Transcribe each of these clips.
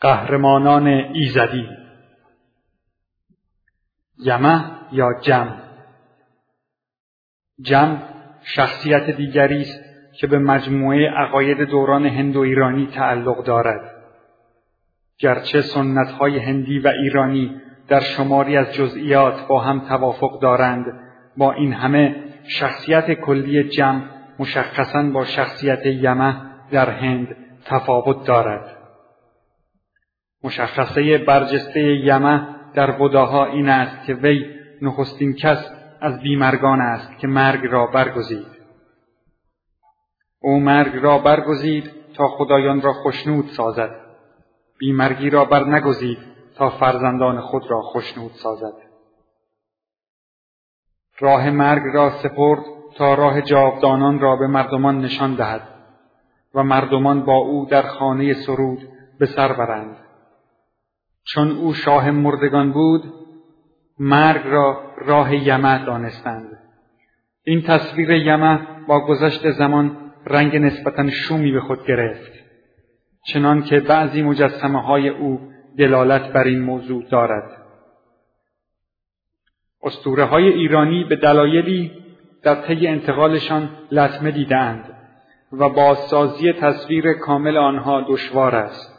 قهرمانان ایزدی. یمه یا جم؟ جم شخصیت دیگری است که به مجموعه عقاید دوران هند و ایرانی تعلق دارد. گرچه سنتهای هندی و ایرانی در شماری از جزئیات با هم توافق دارند با این همه شخصیت کلی جمع مشخصا با شخصیت یمه در هند تفاوت دارد. مشخصه برجسته یمه در بوداها این است که وی نخستین کس از بیمرگان است که مرگ را برگزید. او مرگ را برگزید تا خدایان را خشنود سازد. بیمرگی را بر نگزید تا فرزندان خود را خشنود سازد. راه مرگ را سپرد تا راه جاودانان را به مردمان نشان دهد و مردمان با او در خانه سرود به سر برند. چون او شاه مردگان بود مرگ را راه یمه دانستند. این تصویر یمه با گذشت زمان رنگ نسبتا شومی به خود گرفت. چنان که بعضی مجسمه های او دلالت بر این موضوع دارد. اسطوره های ایرانی به دلایلی در طی انتقالشان لطمه دیدند و بازسازی تصویر کامل آنها دشوار است.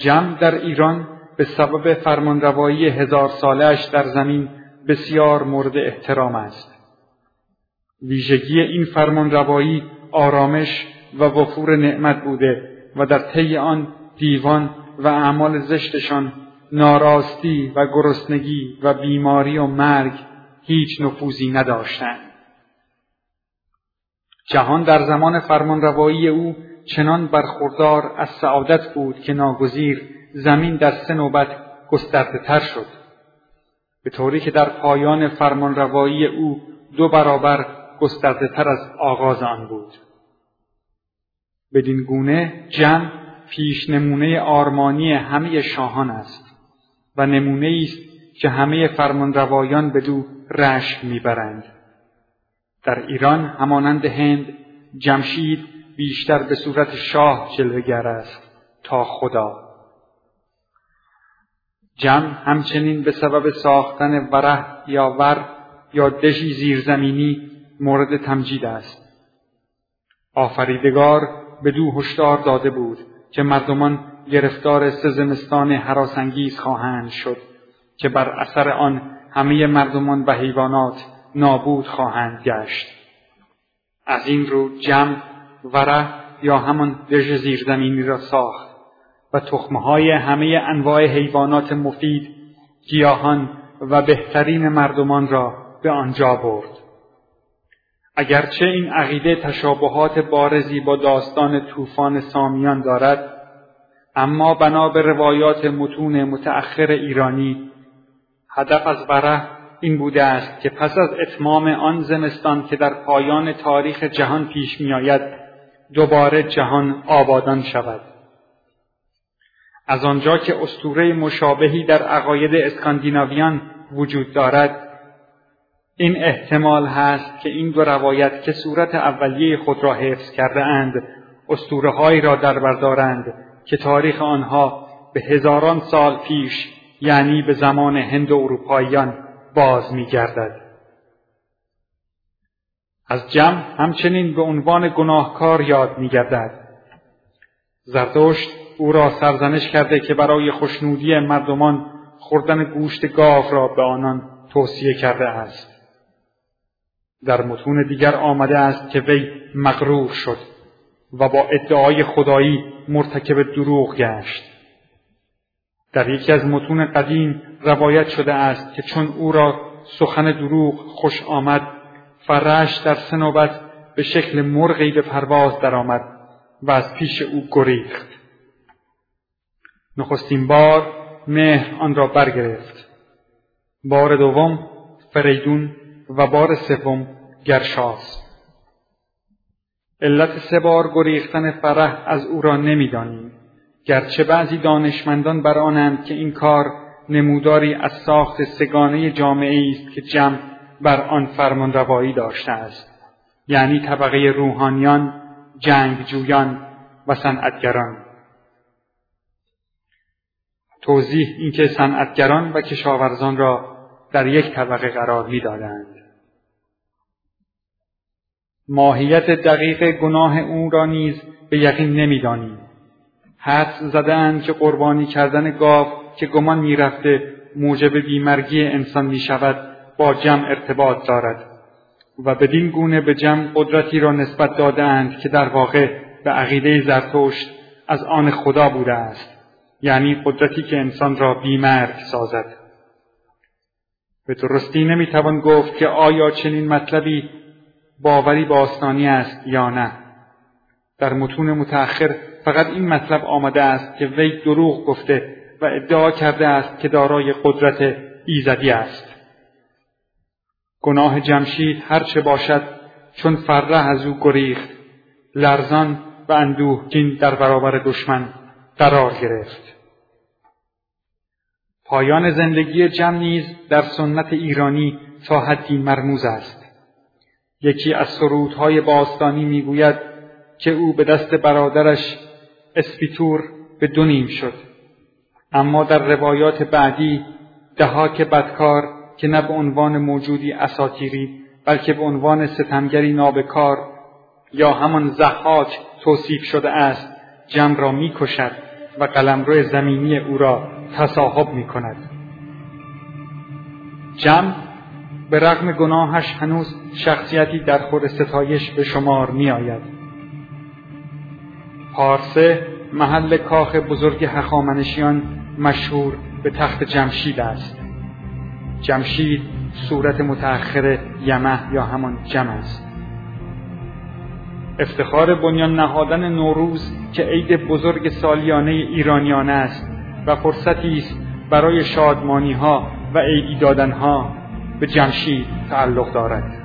جمع در ایران به سبب فرمانروایی هزار سالش در زمین بسیار مورد احترام است. ویژگی این فرمانروایی آرامش و وفور نعمت بوده و در طی آن دیوان و اعمال زشتشان ناراستی و گرسنگی و بیماری و مرگ هیچ نفوذی نداشتند. جهان در زمان فرمانروایی او چنان برخوردار از سعادت بود که ناگزیر زمین در سه نوبت گسترده تر شد. به طوری که در پایان فرمانروایی او دو برابر گسترده تر از آغاز آن بود. بدین گونه جمع پیش نمونه آرمانی همه شاهان است و نمونه است که همه فرمانروایان به دو رشک می‌برند. در ایران همانند هند جمشید بیشتر به صورت شاه جلوگر است تا خدا. جمع همچنین به سبب ساختن وره یا ور یا دژی زیرزمینی مورد تمجید است. آفریدگار به دو هشدار داده بود که مردمان گرفتار سزمستان حراسانگیز خواهند شد که بر اثر آن همه مردمان و حیوانات نابود خواهند گشت. از این رو جمع وره یا همان دژ زیرزمینی را ساخت و تخمهای همه انواع حیوانات مفید گیاهان و بهترین مردمان را به آنجا برد. اگرچه این عقیده تشابهات بارزی با داستان طوفان سامیان دارد اما بنا به روایات متون متأخر ایرانی هدف از بره این بوده است که پس از اتمام آن زمستان که در پایان تاریخ جهان پیش میآید دوباره جهان آبادان شود از آنجا که استوره مشابهی در عقاید اسکاندیناویان وجود دارد این احتمال هست که این دو روایت که صورت اولیه خود را حفظ کرده اند استوره را در بردارند که تاریخ آنها به هزاران سال پیش یعنی به زمان هند و اروپاییان باز می گردد. از جمع همچنین به عنوان گناهکار یاد میگردد. زرتشت او را سرزنش کرده که برای خوشنودی مردمان خوردن گوشت گاو را به آنان توصیه کرده است. در متون دیگر آمده است که وی مغرور شد و با ادعای خدایی مرتکب دروغ گشت. در یکی از متون قدیم روایت شده است که چون او را سخن دروغ خوش آمد فرش در سنوبت به شکل مرغی به پرواز درآمد و از پیش او گریخت. نخستین بار مهر آن را برگرفت. بار دوم فریدون و بار سوم گرشاس. علت سه بار گریختن فرح از او را نمی‌دانیم. گرچه بعضی دانشمندان بر آنند که این کار نموداری از ساخت سگانه جامعه است که جمع بر آن فرمان روایی داشته است. یعنی طبقه روحانیان جنگجویان و صنعتگران. توضیح اینکه صنعتگران و کشاورزان را در یک طبقه قرار می‌دادند. ماهیت دقیق گناه او را نیز به یقین نمی‌دانیم. حدس زدهاند که قربانی کردن گاو که گمان می‌رفته موجب بیمرگی انسان می شود با جمع ارتباط دارد و بدین گونه به جمع قدرتی را نسبت دادهاند که در واقع به عقیده زرتشت از آن خدا بوده است یعنی قدرتی که انسان را بیمرگ سازد. به درستی نمی‌توان گفت که آیا چنین مطلبی باوری باستانی است یا نه. در متون متأخر فقط این مطلب آمده است که وی دروغ گفته و ادعا کرده است که دارای قدرت ایزدی است. گناه جمشید هرچه باشد چون فره از او گریخت. لرزان و اندوهگین در برابر دشمن قرار گرفت. پایان زندگی جم نیز در سنت ایرانی تا حدی مرموز است. یکی از سرودهای باستانی می‌گوید که او به دست برادرش اسپیتور به دو نیم شد. اما در روایات بعدی دهاک بدکار که نه به عنوان موجودی اساتیری بلکه به عنوان ستمگری نابکار یا همان زحاک توصیف شده است جمع را می‌کشد و قلمرو زمینی او را تصاحب می کند. جمع به رغم گناهش هنوز شخصیتی در خور ستایش به شمار می آید. پارسه محل کاخ بزرگ هخامنشیان مشهور به تخت جمشید است. جمشید صورت متأخر یمه یا همان جمع است. افتخار بنیان نهادن نوروز که عید بزرگ سالیانه ایرانیان است و فرصتی است برای شادمانی ها و عیدی دادن ها به جمشید تعلق دارد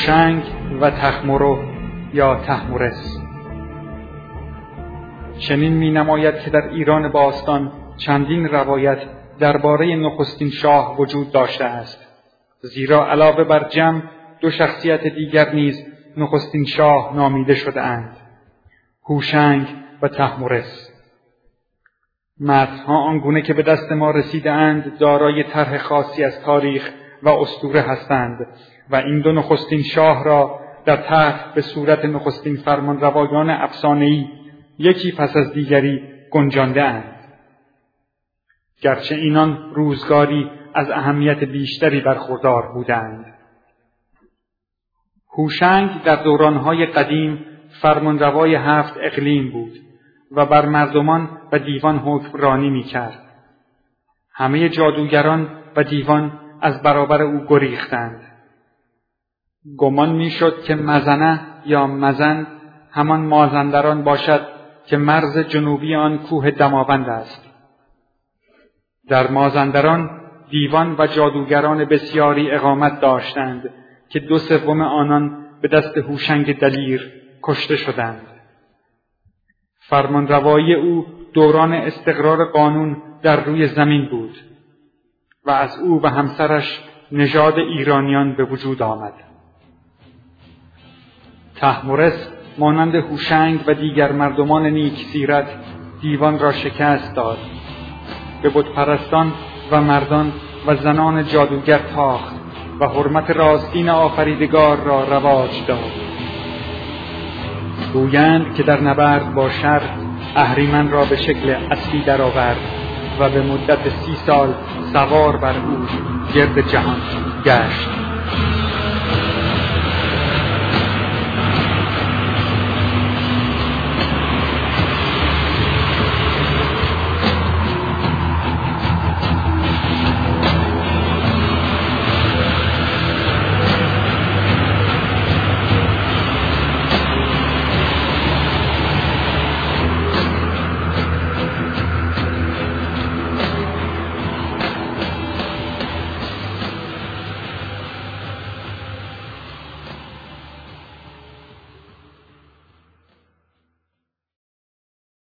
هوشنگ و تخمرو یا تحمورس چنین می نماید که در ایران باستان چندین روایت درباره نخستین شاه وجود داشته است. زیرا علاوه بر جمع دو شخصیت دیگر نیز نخستین شاه نامیده شده اند. هوشنگ و تحمورس متنها آنگونه که به دست ما رسیده اند دارای طرح خاصی از تاریخ و اسطوره هستند. و این دو نخستین شاه را در تحت به صورت نخستین فرمان روایان افسانه‌ای یکی پس از دیگری گنجانده اند. گرچه اینان روزگاری از اهمیت بیشتری برخوردار بودند. هوشنگ در دورانهای قدیم فرمانروای هفت اقلیم بود و بر مردمان و دیوان حکمرانی می کرد. همه جادوگران و دیوان از برابر او گریختند. گمان می‌شد که مزنه یا مزن همان مازندران باشد که مرز جنوبی آن کوه دماوند است. در مازندران دیوان و جادوگران بسیاری اقامت داشتند که دو سوم آنان به دست هوشنگ دلیر کشته شدند. فرمانروایی او دوران استقرار قانون در روی زمین بود و از او و همسرش نژاد ایرانیان به وجود آمد. تحمورس مانند هوشنگ و دیگر مردمان نیک سیرت دیوان را شکست داد. به بتپرستان و مردان و زنان جادوگر تاخت و حرمت راستین آفریدگار را رواج داد. گویند که در نبرد با شر اهریمن را به شکل اصلی درآورد و به مدت سی سال سوار بر او گرد جهان گشت.